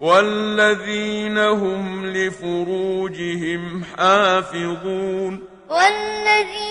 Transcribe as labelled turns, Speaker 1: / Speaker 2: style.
Speaker 1: والذين هم لفروجهم حافظون
Speaker 2: والذين